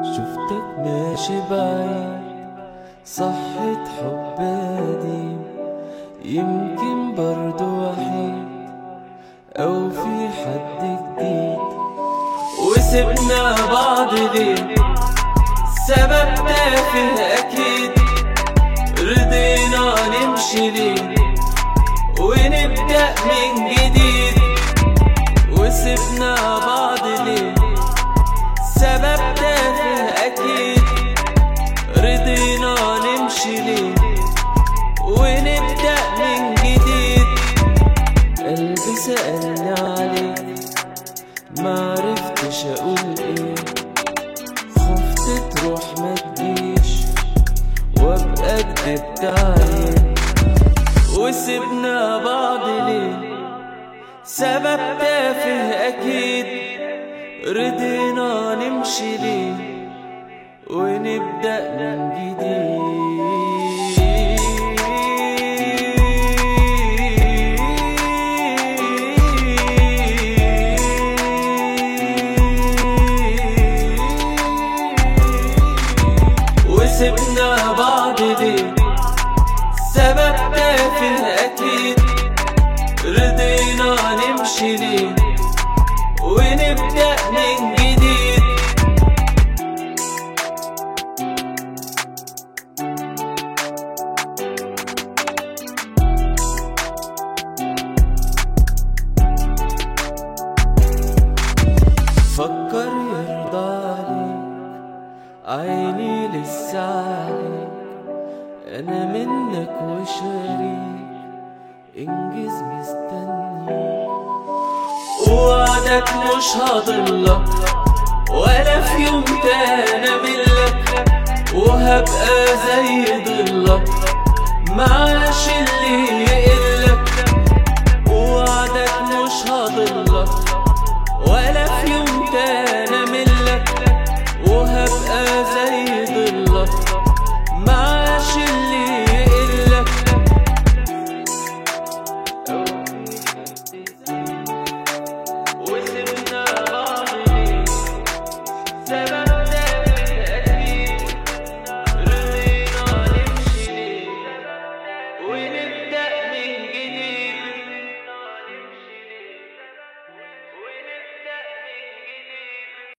شفتك ماشي بعيد صحة حب قديم يمكن برضو وحيد أو في حد جديد. وسبنا بعض ليه سبب تافه أكيد. رضينا نمشي ليه ونبدأ من جديد معرفتش أقول إيه. خفت تروح ما تجيش. وأبقى كدبت عليك وسبنا بعض ليه؟ سبب تافه أكيد. رضينا نمشي ليه؟ ونبدأ من جديد. وسبنا بعض ليه سبب تافه أكيد. رضينا نمشي ليه ونبدأ من جديد. فكر يرضى عليك عليك أنا منك وشريك. إنجز مستنيك وعدك مش هضلك ولا في يوم تاني أملك. وهبقى زي ضلك seven.